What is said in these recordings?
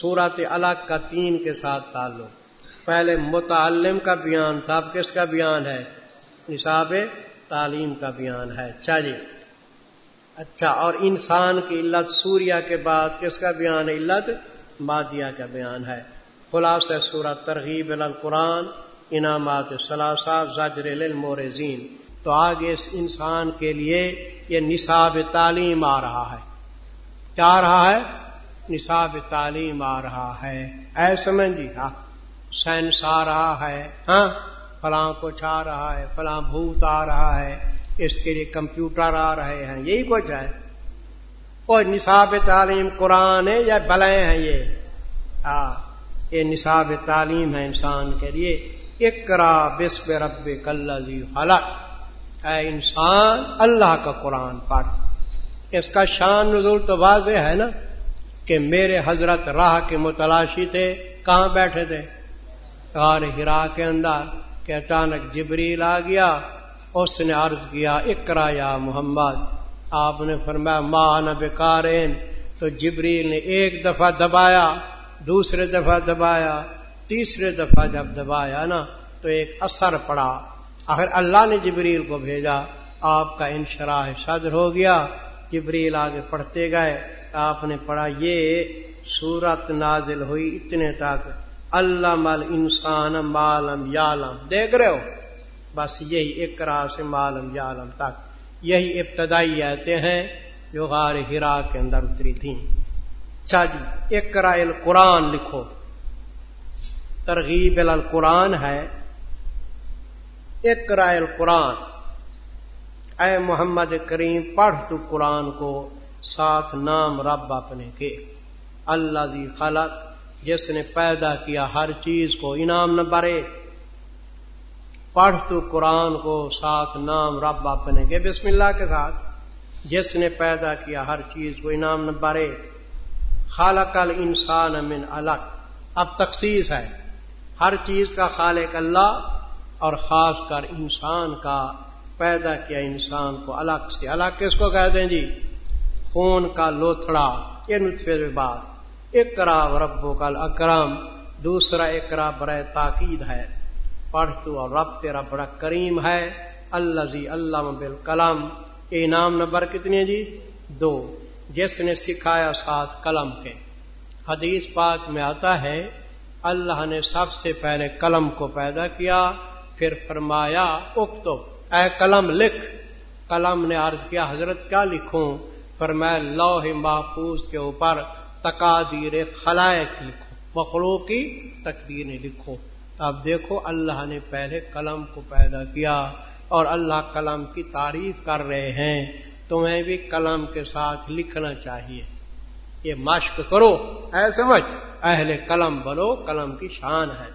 صورت الگ کا تین کے ساتھ تعلق۔ پہلے متعلم کا بیان تھا اب کس کا بیان ہے؟ نصاب تعلیم کا بیان ہے۔ اچھا جی۔ اچھا اور انسان کی علت سوریا کے بعد کس کا بیان ہے؟ علت مادیا کا بیان ہے۔ خلاص سورت ترغیب القرآن، انعامات ثلاثہ، زجر المورزین تو آگے اس انسان کے لیے یہ نصاب تعلیم آ رہا ہے۔ کیا آ رہا ہے؟ نصاب تعلیم آ رہا ہے۔ اے سمجھ جی ہاں سائنس آ رہا ہے ہاں فلاں کچھ آ رہا ہے، فلاں بھوت آ رہا ہے، اس کے لیے کمپیوٹر آ رہے ہیں، یہی کچھ ہے۔ وہ نصاب تعلیم قرآن ہے یا بلے ہیں یہ؟ ہاں یہ نصاب تعلیم ہے انسان کے لیے۔ اکرا بسب رب کل فلک اے انسان، اللہ کا قرآن پڑھ اس کا شان نزول تو واضح ہے نا؟ کہ میرے حضرت راہ کے متلاشی تھے، کہاں بیٹھے تھے؟ اور ہرا کے اندر کہ اچانک جبریل آ گیا، اس نے عرض کیا اکرا یا محمد، آپ نے فرمایا ماں بیکارین تو جبریل نے ایک دفعہ دبایا، دوسرے دفعہ دبایا، تیسرے دفعہ جب دبایا نا، تو ایک اثر پڑا۔ آخر اللہ نے جبریل کو بھیجا، آپ کا انشراح صدر ہو گیا، جبریل آگے پڑھتے گئے۔ آپ نے پڑھا، یہ سورت نازل ہوئی اتنے تک۔ اللہ مل انسان مالم یالم دیکھ رہے ہو؟ بس یہی ایک سے مالم یالم تک۔ یہی ابتدائی آتے ہیں جو غار ہرا کے اندر اتری تھیں۔ اچھا جی اکرا قرآن لکھو۔ ترغیب القرآن ہے۔ اکرا قرآن اے محمد کریم، پڑھ تو قرآن کو۔ ساتھ نام رب اپنے کے۔ اللہ دی خلق، جس نے پیدا کیا ہر چیز کو انعام نہ برے۔ پڑھ تو قرآن کو ساتھ نام رب اپنے کے بسم اللہ کے ساتھ۔ جس نے پیدا کیا ہر چیز کو انعام نہ برے۔ خالق انسان من الگ اب تخصیص ہے۔ ہر چیز کا خالق اللہ اور خاص کر انسان کا، پیدا کیا انسان کو الگ سے۔ الگ کس کو کہہ دیں جی؟ خون کا لوتھڑا یہ نطفے بات اکرا ربو کل اکرم دوسرا اکرا برائے تاکید ہے۔ پڑھ تو اور رب تیرا بڑا کریم ہے۔ اللہ جی اللہ بال کلام انعام نمبر کتنے جی؟ دو۔ جس نے سکھایا ساتھ قلم کے۔ حدیث پاک میں آتا ہے، اللہ نے سب سے پہلے قلم کو پیدا کیا، پھر فرمایا اکتو اے قلم، لکھ۔ قلم نے عرض کیا، حضرت کیا لکھوں؟ فرمایا لوہ محفوظ کے اوپر تقادیر خلائق لکھو مخلوق کی تقدیریں لکھو اب دیکھو، اللہ نے پہلے قلم کو پیدا کیا اور اللہ قلم کی تعریف کر رہے ہیں۔ تمہیں بھی قلم کے ساتھ لکھنا چاہیے۔ یہ مشق کرو۔ اے سمجھ، اہل قلم بنو قلم کی شان ہے۔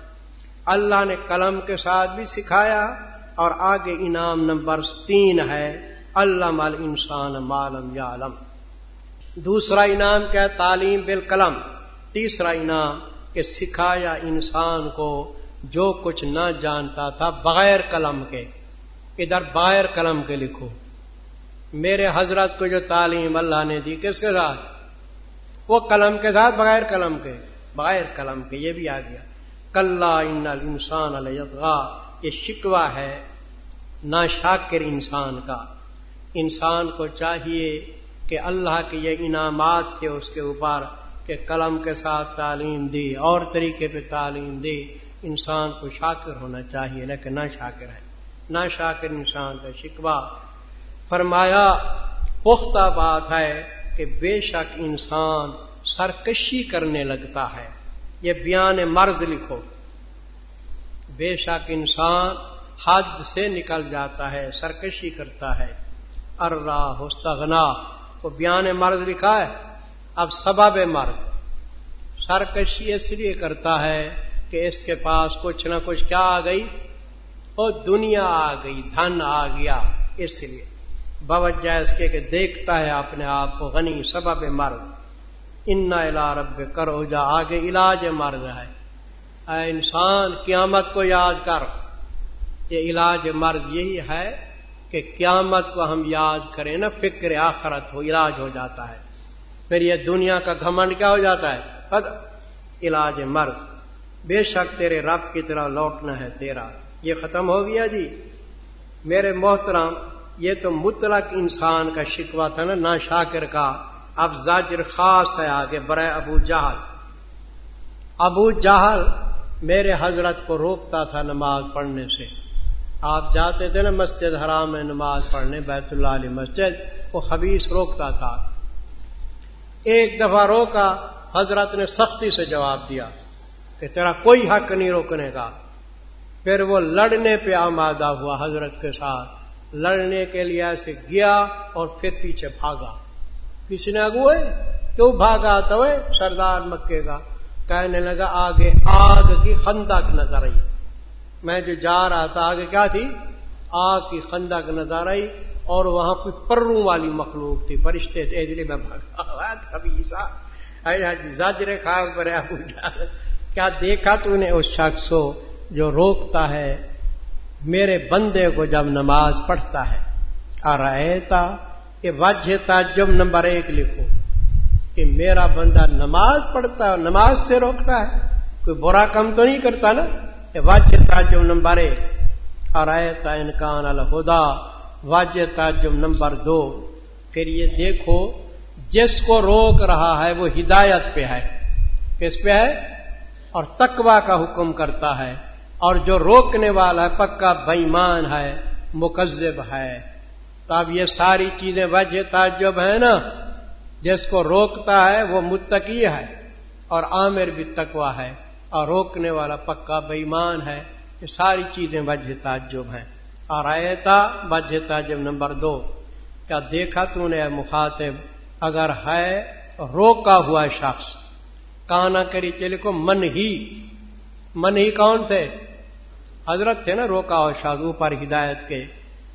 اللہ نے قلم کے ساتھ بھی سکھایا اور آگے انعام نمبر تین ہے۔ اللہ مال انسان مالم یا علم دوسرا انعام کیا تعلیم بالقلم۔ تیسرا انعام کہ سکھایا انسان کو جو کچھ نہ جانتا تھا بغیر قلم کے۔ ادھر بغیر قلم کے لکھو۔ میرے حضرت کو جو تعلیم اللہ نے دی، کس کے ساتھ؟ وہ قلم کے ساتھ، بغیر قلم کے۔ بغیر قلم کے، یہ بھی آ گیا۔ کل ان انسان علیہ یہ شکوہ ہے نا شاکر انسان کا۔ انسان کو چاہیے کہ اللہ کے یہ انعامات تھے اس کے اوپر کہ قلم کے ساتھ تعلیم دی، اور طریقے پہ تعلیم دی۔ انسان کو شاکر ہونا چاہیے، لیکن نہ شاکر ہے۔ نہ شاکر انسان کا شکوہ۔ فرمایا، پختہ بات ہے کہ بے شک انسان سرکشی کرنے لگتا ہے۔ یہ بیان مرض لکھو۔ بے شک انسان حد سے نکل جاتا ہے، سرکشی کرتا ہے۔ ارا ہوستغنا وہ بیان مرض لکھا ہے، اب سبب مرض۔ سرکشی اس لیے کرتا ہے کہ اس کے پاس کچھ نہ کچھ کیا آ گئی؟ وہ دنیا آ گئی، دھن آ گیا اس لیے۔ باوجہ اس کے کہ دیکھتا ہے اپنے آپ کو غنی، سبب مرد ان الا رب کرو جا آگے علاج مرد ہے۔ اے انسان، قیامت کو یاد کر۔ یہ علاج مرد یہی ہے کہ قیامت کو ہم یاد کریں نا فکر آخرت ہو، علاج ہو جاتا ہے۔ پھر یہ دنیا کا گھمنڈ کیا ہو جاتا ہے؟ علاج مرض۔ بے شک تیرے رب کی طرح لوٹنا ہے تیرا۔ یہ ختم ہو گیا جی۔ میرے محترم، یہ تو مطلق انسان کا شکوا تھا نا نہ شاکر کا۔ اب زاجر خاص ہے آگے، برائے ابو جہل۔ ابو جہل میرے حضرت کو روکتا تھا نماز پڑھنے سے۔ آپ جاتے تھے نا مسجد حرام میں نماز پڑھنے بیت اللہ علیہ مسجد، وہ خبیص روکتا تھا۔ ایک دفعہ روکا، حضرت نے سختی سے جواب دیا کہ تیرا کوئی حق نہیں روکنے کا۔ پھر وہ لڑنے پہ آمادہ ہوا حضرت کے ساتھ۔ لڑنے کے لیے ایسے گیا اور پھر پیچھے بھاگا۔ کسی نے اگوئے کیوں بھاگا تو؟ سردار مکے کا۔ کہنے لگا، آگے آگ کی خندق نظر آئی۔ میں جو جا رہا تھا، آگے کیا تھی؟ آگ کی خندق نظر آئی اور وہاں کوئی پروں والی مخلوق تھی، فرشتے تھے۔ اس لیے میں بھاگا کبھی زاجر خاص پر کیا دیکھا تو نے اس شخص کو جو روکتا ہے؟ میرے بندے کو جب نماز پڑھتا ہے آ رہے کہ وجہ تعجب نمبر ایک لکھو کہ میرا بندہ نماز پڑھتا ہے نماز سے روکتا ہے۔ کوئی برا کام تو نہیں کرتا نا؟ یہ واجہ تعجب نمبر ایک، اور آئے انکان الہدا واجہ تعجب نمبر دو۔ پھر یہ دیکھو، جس کو روک رہا ہے وہ ہدایت پہ ہے۔ کس پہ ہے؟ اور تقوا کا حکم کرتا ہے۔ اور جو روکنے والا ہے، پکا بےمان ہے، مکذب ہے۔ تو اب یہ ساری چیزیں وجہ تعجب ہے نا۔ جس کو روکتا ہے وہ متقی ہے، اور عامر بھی تکوا ہے۔ اور روکنے والا پکا بےمان ہے یہ ساری چیزیں وجہ تعجب ہیں۔ اور آئے تھا وجہ تعجب نمبر دو، کیا دیکھا تو نے مخاطب؟ اگر ہے روکا ہوا شخص، کانا کری چلے کو من ہی من ہی کون تھے؟ حضرت تھے نا روکا ہوا شخص، اوپر ہدایت کے،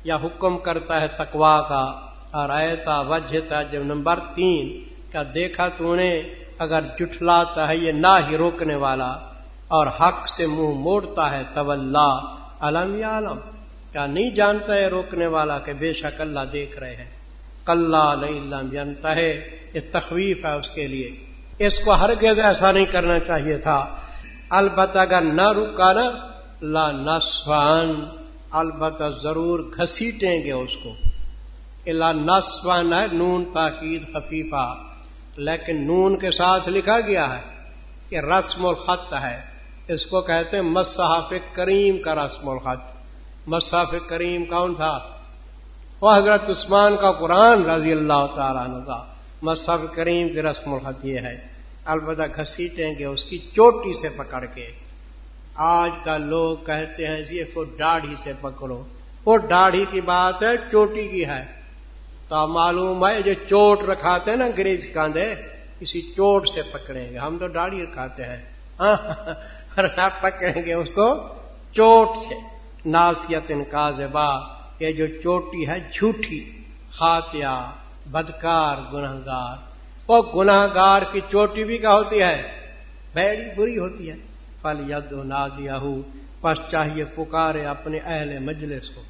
یا حکم کرتا ہے تکوا کا۔ اور آیتا وجہ جب نمبر تین، کیا دیکھا تو نے؟ اگر جٹلاتا ہے یہ نہ ہی روکنے والا اور حق سے منہ موڑتا ہے طلّہ علم یا علم کیا نہیں جانتا ہے روکنے والا کہ بے شک اللہ دیکھ رہے ہیں؟ کل علم جانتا ہے یہ تخویف ہے اس کے لیے۔ اس کو ہر گز ایسا نہیں کرنا چاہیے تھا۔ البتہ اگر نہ رکا نا، لا نسوان البتہ ضرور گھسیٹیں گے اس کو۔ اللہ نسوان ہے، نون تاکید خفیفہ۔ لیکن نون کے ساتھ لکھا گیا ہے کہ رسم الخط ہے۔ اس کو کہتے ہیں مصحف کریم کا رسم الخط مصحف کریم کون تھا؟ وہ حضرت عثمان کا قرآن رضی اللہ تعالیٰ عنہ کا۔ مصحف کریم کی رسم الخط یہ ہے۔ البتہ گھسیٹیں گے، اس کی چوٹی سے پکڑ کے۔ آج کا لوگ کہتے ہیں جی کو داڑھی سے پکڑو۔ وہ داڑھی کی بات ہے، چوٹی کی ہے۔ تو معلوم ہے جو چوٹ رکھاتے ہیں نا انگریز کاندھے کسی چوٹ سے پکڑیں گے۔ ہم تو داڑھی رکھاتے ہیں۔ ہاں، پکڑیں گے اس کو چوٹ سے۔ ناسیت انکازبا یہ جو چوٹی ہے جھوٹی۔ خاتیہ بدکار گناہ گار وہ گناہ گار کی چوٹی بھی کیا ہوتی ہے؟ بڑی بری ہوتی ہے۔ پل ید نادیا پس چاہیے پکارے اپنے اہل مجلس کو۔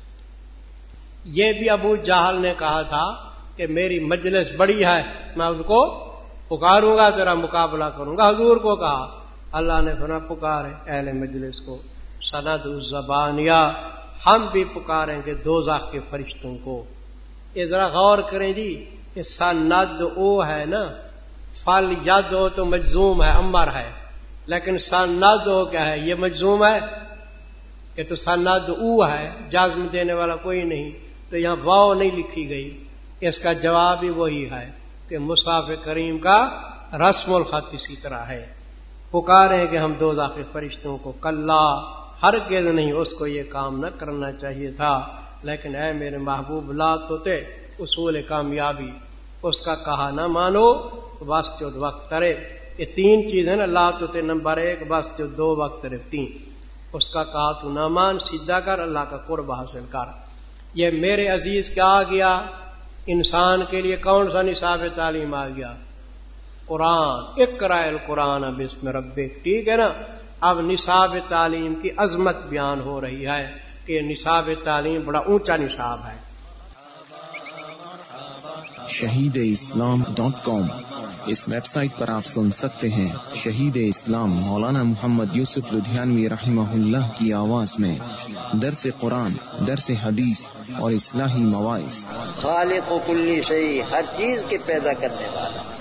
یہ بھی ابو جہل نے کہا تھا کہ میری مجلس بڑی ہے میں اس کو پکاروں گا تیرا مقابلہ کروں گا۔ حضور کو کہا۔ اللہ نے سنا پکارے اہل مجلس کو۔ سند الزبانیہ ہم بھی پکاریں گے دو کے فرشتوں کو۔ یہ ذرا غور کریں جی یہ سند او ہے نا۔ فل ید ہو تو مجزوم ہے امر ہے۔ لیکن سند ہو کیا ہے؟ یہ مجزوم ہے؟ کہ تو سند او ہے جازم دینے والا کوئی نہیں۔ تو یہاں واؤ نہیں لکھی گئی۔ اس کا جواب ہی وہی ہے کہ مساف کریم کا رسم الخط اسی طرح ہے۔ پکارے کہ ہم دو داخل فرشتوں کو کل ہر گز نہیں، اس کو یہ کام نہ کرنا چاہیے تھا۔ لیکن اے میرے محبوب لات ہوتے اصول کامیابی، اس کا کہا نہ مانو، بس جو وقت کرے یہ تین چیزیں نا لات ہوتے نمبر ایک، بس جو دو وقت رے تین۔ اس کا کہا تو نہ مان، سیدھا کر، اللہ کا قرب حاصل کر۔ یہ میرے عزیز کیا آ گیا؟ انسان کے لیے کون سا نصاب تعلیم آ گیا؟ قرآن ایک کرائل قرآن اب اس میں رب ٹھیک ہے نا؟ اب نصاب تعلیم کی عظمت بیان ہو رہی ہے کہ نصاب تعلیم بڑا اونچا نصاب ہے۔ شہید اسلام ڈاٹ کام اس ویب سائٹ پر آپ سن سکتے ہیں۔ شہید اسلام مولانا محمد یوسف لدھیانوی رحمہ اللہ کی آواز میں۔ درس قرآن درس حدیث اور اصلاحی مواعث۔ خالق و کلی صحیح ہر چیز کے پیدا کرنے والا۔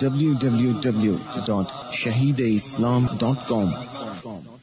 www.shahideislam.com